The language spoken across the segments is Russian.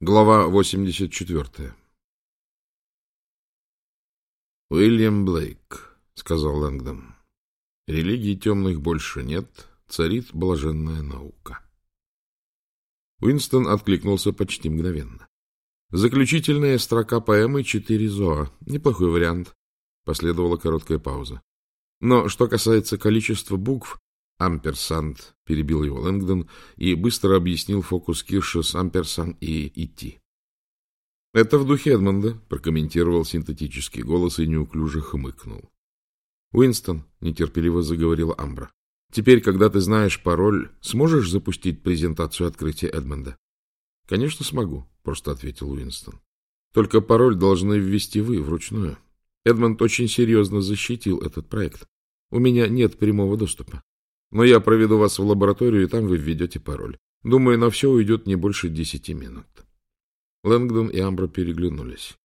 Глава 84 «Уильям Блейк», — сказал Лэнгдон, — «религии темных больше нет, царит блаженная наука». Уинстон откликнулся почти мгновенно. Заключительная строка поэмы «Четыре зоа». Неплохой вариант. Последовала короткая пауза. Но что касается количества букв, амперсант, перебил его Лэнгдон и быстро объяснил фокус Кирша с амперсан и идти. Это в духе Эдмонда, прокомментировал синтетический голос и неуклюже хмыкнул. Уинстон, нетерпеливо заговорила Амбра. Теперь, когда ты знаешь пароль, сможешь запустить презентацию открытия Эдмонда? Конечно, смогу, просто ответил Уинстон. Только пароль должны ввести вы вручную. Эдмонд очень серьезно защитил этот проект. У меня нет прямого доступа. Но я проведу вас в лабораторию, и там вы введете пароль. Думаю, на все уйдет не больше десяти минут. Лэнгдон и Амбра переглянулись.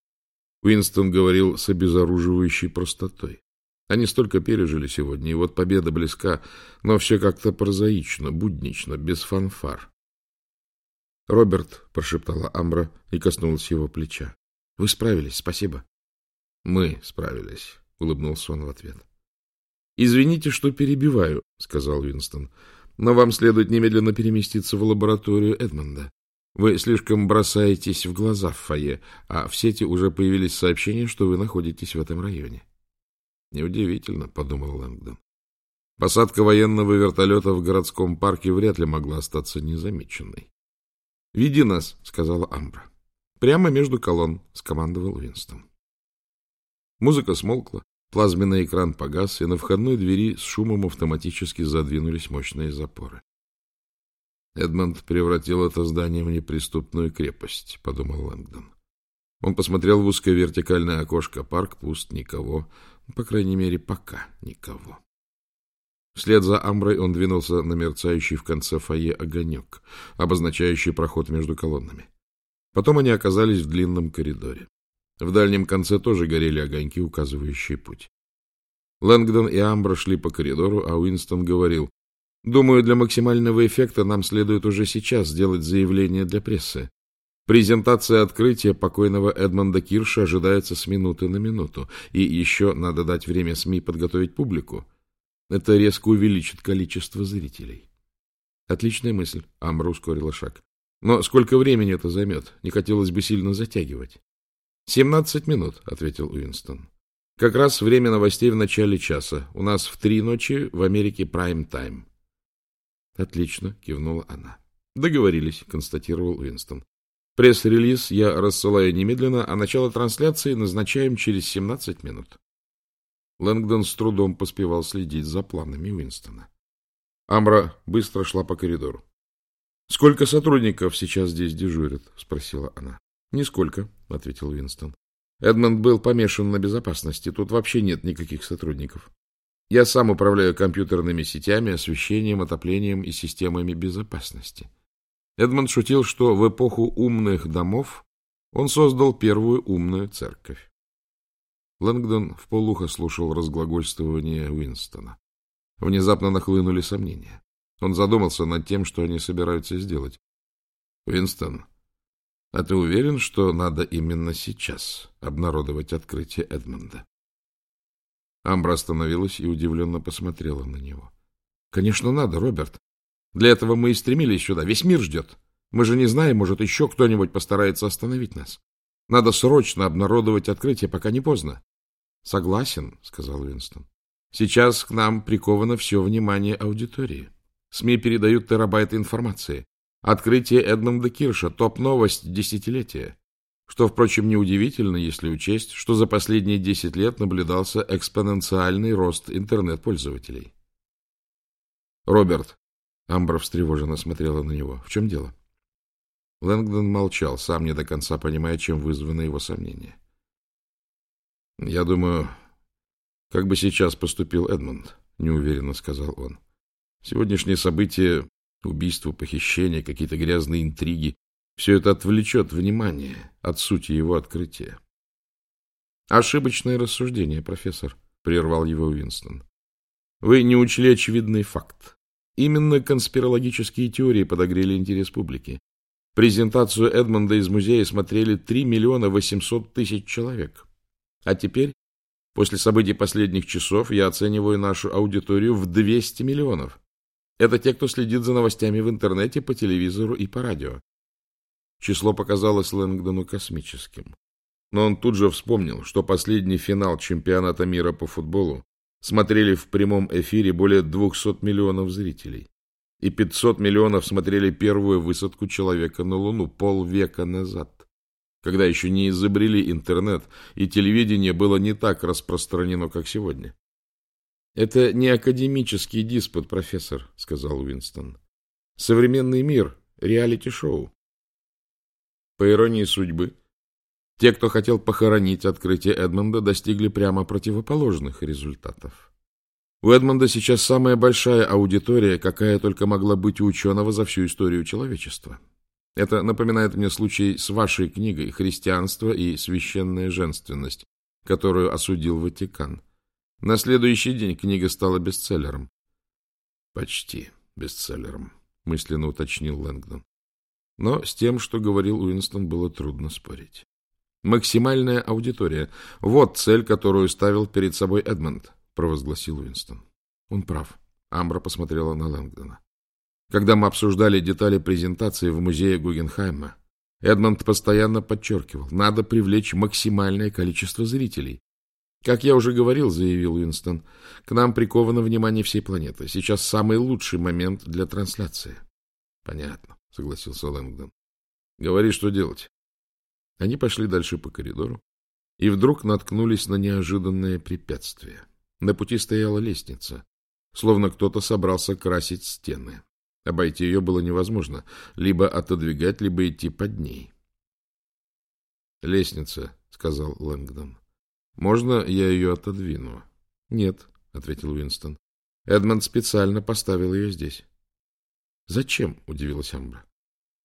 Уинстон говорил с обезоруживающей простотой. Они столько пережили сегодня, и вот победа близка, но все как-то прозаично, буднично, без фанфар. «Роберт», — прошептала Амбра и коснулась его плеча. «Вы справились, спасибо». «Мы справились», — улыбнулся он в ответ. «Извините, что перебиваю», — сказал Уинстон, — «но вам следует немедленно переместиться в лабораторию Эдмонда. Вы слишком бросаетесь в глаза в фойе, а в сети уже появились сообщения, что вы находитесь в этом районе». «Неудивительно», — подумал Лэнгдон. Посадка военного вертолета в городском парке вряд ли могла остаться незамеченной. «Веди нас», — сказала Амбра. «Прямо между колонн», — скомандовал Уинстон. Музыка смолкла, Плазменный экран погас, и на входной двери с шумом автоматически задвинулись мощные запоры. Эдмонд превратил это здание в неприступную крепость, — подумал Лэнгдон. Он посмотрел в узкое вертикальное окошко. Парк пуст, никого. По крайней мере, пока никого. Вслед за Амброй он двинулся на мерцающий в конце фойе огонек, обозначающий проход между колоннами. Потом они оказались в длинном коридоре. В дальнем конце тоже горели огоньки, указывающие путь. Лэнгдон и Амбра шли по коридору, а Уинстон говорил, «Думаю, для максимального эффекта нам следует уже сейчас сделать заявление для прессы. Презентация открытия покойного Эдмонда Кирша ожидается с минуты на минуту, и еще надо дать время СМИ подготовить публику. Это резко увеличит количество зрителей». Отличная мысль, Амбра ускорила шаг. Но сколько времени это займет? Не хотелось бы сильно затягивать. «Семнадцать минут», — ответил Уинстон. «Как раз время новостей в начале часа. У нас в три ночи в Америке прайм-тайм». «Отлично», — кивнула она. «Договорились», — констатировал Уинстон. «Пресс-релиз я рассылаю немедленно, а начало трансляции назначаем через семнадцать минут». Лэнгдон с трудом поспевал следить за планами Уинстона. Амбра быстро шла по коридору. «Сколько сотрудников сейчас здесь дежурят?» — спросила она. Нисколько, ответил Уинстон. Эдмонд был помешан на безопасности. Тут вообще нет никаких сотрудников. Я сам управляю компьютерными сетями, освещением, отоплением и системами безопасности. Эдмонд шутил, что в эпоху умных домов он создал первую умную церковь. Лэнгдон вполуха слушал разглагольствование Уинстона. Внезапно нахлынули сомнения. Он задумался над тем, что они собираются сделать. — Уинстон, а ты уверен, что надо именно сейчас обнародовать открытие Эдмонда? Амбра остановилась и удивленно посмотрела на него. — Конечно, надо, Роберт. Для этого мы и стремились сюда. Весь мир ждет. Мы же не знаем, может, еще кто-нибудь постарается остановить нас. Надо срочно обнародовать открытие, пока не поздно. — Согласен, — сказал Уинстон. — Сейчас к нам приковано все внимание аудитории. СМИ передают терабайты информации. Открытие Эдмонда Кирша – топ-новость десятилетия. Что, впрочем, неудивительно, если учесть, что за последние десять лет наблюдался экспоненциальный рост интернет-пользователей. «Роберт», — Амбра встревоженно смотрела на него, — «в чем дело?» Лэнгдон молчал, сам не до конца понимая, чем вызвано его сомнение. «Я думаю, как бы сейчас поступил Эдмонд», — неуверенно сказал он. «Сегодняшние события Убийство, похищение, какие-то грязные интриги. Все это отвлечет внимание от сути его открытия. Ошибочное рассуждение, профессор, прервал его Уинстон. Вы не учли очевидный факт. Именно конспирологические теории подогрели интерес публики. Презентацию Эдмонда из музея смотрели 3 миллиона 800 тысяч человек. А теперь, после событий последних часов, я оцениваю нашу аудиторию в 200 миллионов. Это те, кто следит за новостями в интернете, по телевизору и по радио. Число показалось Лэнгдону космическим. Но он тут же вспомнил, что последний финал чемпионата мира по футболу смотрели в прямом эфире более 200 миллионов зрителей. И 500 миллионов смотрели первую высадку человека на Луну полвека назад, когда еще не изобрели интернет, и телевидение было не так распространено, как сегодня. «Это не академический диспут, профессор», — сказал Уинстон. «Современный мир — реалити-шоу». По иронии судьбы, те, кто хотел похоронить открытие Эдмонда, достигли прямо противоположных результатов. У Эдмонда сейчас самая большая аудитория, какая только могла быть у ученого за всю историю человечества. Это напоминает мне случай с вашей книгой «Христианство и священная женственность», которую осудил Ватикан. На следующий день книга стала бестселлером. «Почти бестселлером», — мысленно уточнил Лэнгдон. Но с тем, что говорил Уинстон, было трудно спорить. Максимальная аудитория. Вот цель, которую ставил перед собой Эдмонд, провозгласил Уинстон. Он прав. Амбра посмотрела на Лэнгдона. Когда мы обсуждали детали презентации в музее Гугенхайма, Эдмонд постоянно подчеркивал, надо привлечь максимальное количество зрителей. Как я уже говорил, заявил Уинстон, к нам приковано внимание всей планеты. Сейчас самый лучший момент для трансляции. Понятно, согласился Лэнгдон. Говори, что делать. Они пошли дальше по коридору и вдруг наткнулись на неожиданное препятствие. На пути стояла лестница, словно кто-то собрался красить стены. Обойти ее было невозможно, либо отодвигать, либо идти под ней. «Лестница», — сказал Лэнгдон. «Можно я ее отодвину?» «Нет», — ответил Уинстон. «Эдмонд специально поставил ее здесь». «Зачем?» — удивилась Амбра.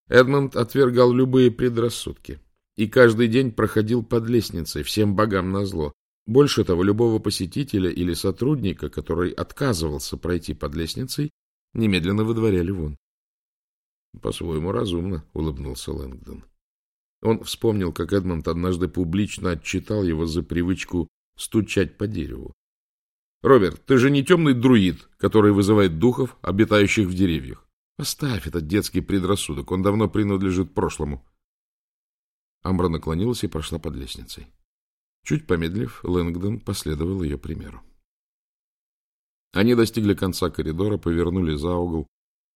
Эдмонд отвергал любые предрассудки и каждый день проходил под лестницей, всем богам назло. Больше того, любого посетителя или сотрудника, который отказывался пройти под лестницей, немедленно выдворяли вон. — По-своему разумно, — улыбнулся Лэнгдон. Он вспомнил, как Эдмонд однажды публично отчитал его за привычку стучать по дереву. — Роберт, ты же не темный друид, который вызывает духов, обитающих в деревьях. Оставь этот детский предрассудок, он давно принадлежит прошлому. Амбра наклонилась и прошла под лестницей. Чуть помедлив, Лэнгдон последовал ее примеру. Они достигли конца коридора, повернули за угол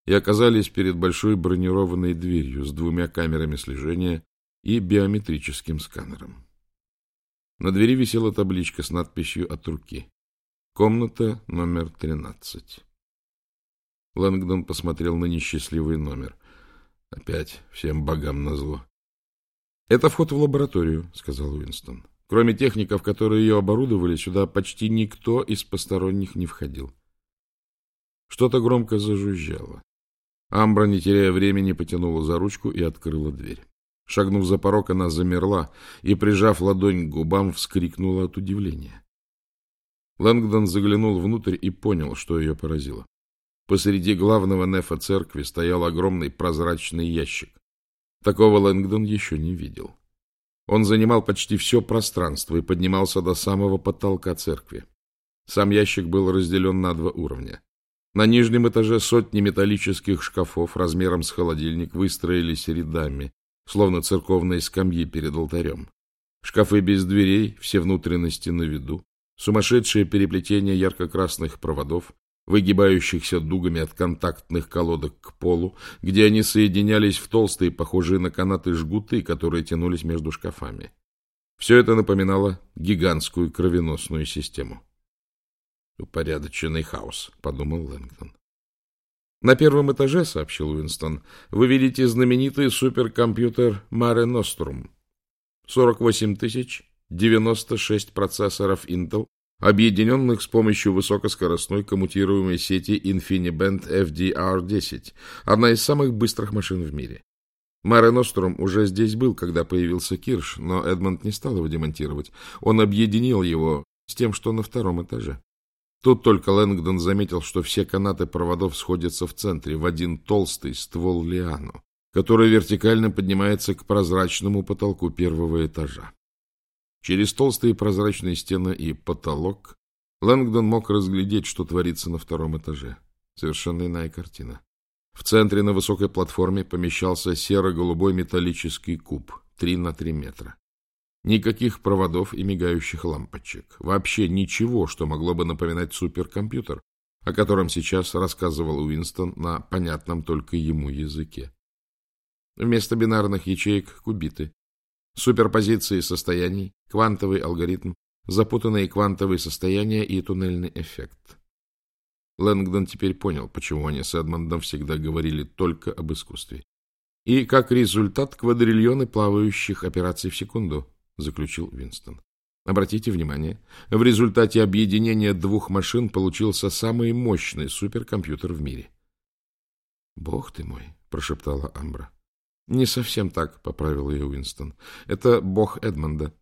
и оказались перед большой бронированной дверью с двумя камерами слежения и биометрическим сканером. На двери висела табличка с надписью от руки. Комната номер 13. Лэнгдон посмотрел на несчастливый номер. Опять всем богам назло. — Это вход в лабораторию, — сказал Уинстон. Кроме техников, которые ее оборудовали, сюда почти никто из посторонних не входил. Что-то громко зажужжало. Амбра, не теряя времени, потянула за ручку и открыла дверь. Шагнув за порог, она замерла и, прижав ладонь к губам, вскрикнула от удивления. Лэнгдон заглянул внутрь и понял, что ее поразило. Посреди главного нефа церкви стоял огромный прозрачный ящик. Такого Лэнгдон еще не видел. Он занимал почти все пространство и поднимался до самого потолка церкви. Сам ящик был разделен на два уровня. На нижнем этаже сотни металлических шкафов размером с холодильник выстроились рядами, словно церковные скамьи перед алтарем. Шкафы без дверей, все внутренности на виду, сумасшедшее переплетение ярко-красных проводов, выгибающихся дугами от контактных колодок к полу, где они соединялись в толстые, похожие на канаты жгуты, которые тянулись между шкафами. Все это напоминало гигантскую кровеносную систему. «Упорядоченный хаос», — подумал Лэнгдон. «На первом этаже, — сообщил Уинстон, — вы видите знаменитый суперкомпьютер Mare Nostrum. 48 тысяч 96 процессоров Intel объединенных с помощью высокоскоростной коммутируемой сети InfiniBand FDR-10, одна из самых быстрых машин в мире. Маре Ностром уже здесь был, когда появился Кирш, но Эдмонд не стал его демонтировать. Он объединил его с тем, что на втором этаже. Тут только Лэнгдон заметил, что все канаты проводов сходятся в центре, в один толстый ствол лиану. которая вертикально поднимается к прозрачному потолку первого этажа. Через толстые прозрачные стены и потолок Лэнгдон мог разглядеть, что творится на втором этаже. Совершенно иная картина. В центре на высокой платформе помещался серо-голубой металлический куб, 3 на 3 метра. Никаких проводов и мигающих лампочек. Вообще ничего, что могло бы напоминать суперкомпьютер, о котором сейчас рассказывал Уинстон на понятном только ему языке. Вместо бинарных ячеек — кубиты. Суперпозиции состояний, квантовый алгоритм, запутанные квантовые состояния и туннельный эффект. Лэнгдон теперь понял, почему они с Эдмондом всегда говорили только об искусстве. И как результат квадриллионы плавающих операций в секунду, заключил Винстон. Обратите внимание, в результате объединения двух машин получился самый мощный суперкомпьютер в мире. «Бог ты мой!» — прошептала Амбра. «Не совсем так», — поправил ее Уинстон. «Это бог Эдмонда.